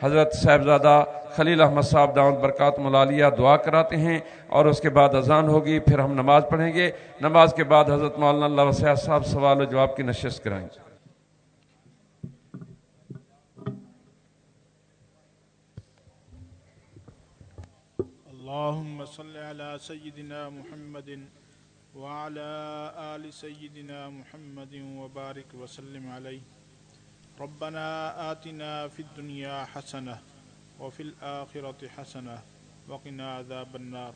حضرت صاحبزادہ خلیل احمد صاحب دعوت برکات ملالیہ دعا کراتے ہیں اور اس کے بعد اذان ہوگی، پھر ہم نماز پڑھیں گے۔ نماز کے بعد حضرت مولانا اللہ وسیع صاحب سوال و جواب کی نشست کرائیں۔ گے اللهم صل على سيدنا محمد وعلى آل سيدنا محمد وبارك وسلم عليه ربنا آتنا في الدنيا حسنة وفي الآخرة حسنة وقنا عذاب النار.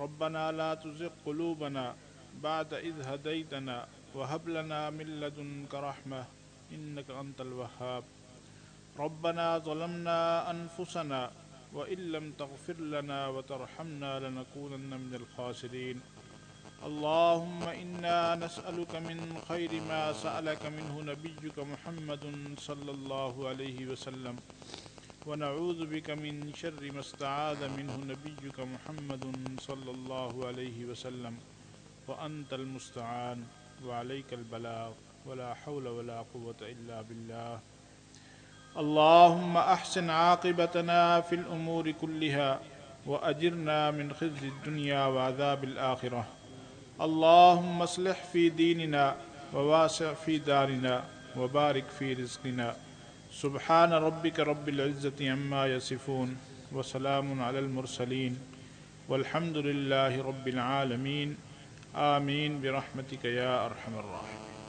ربنا لا تزغ قلوبنا بعد إذ هديتنا وهب لنا من لدنك رحمة إنك أنت الوهاب. ربنا ظلمنا أنفسنا وإن لم تغفر لنا وترحمنا لنكونن من الخاسرين. اللهم إنا نسألك من خير ما سألك منه نبيك محمد صلى الله عليه وسلم. ونعوذ بك من شر ما استعاذ منه نبيك محمد صلى الله عليه وسلم. وأنت المستعان، وعليك البلاغ، ولا حول ولا قوة إلا بالله. اللهم أحسن عاقبتنا في الأمور كلها، وأجرنا من خزي الدنيا وعذاب الآخرة. اللهم اصلح في ديننا وواسع في دارنا وبارك في رزقنا سبحان ربك رب العزة عما يصفون وسلام على المرسلين والحمد لله رب العالمين آمين برحمتك يا أرحم الراحمين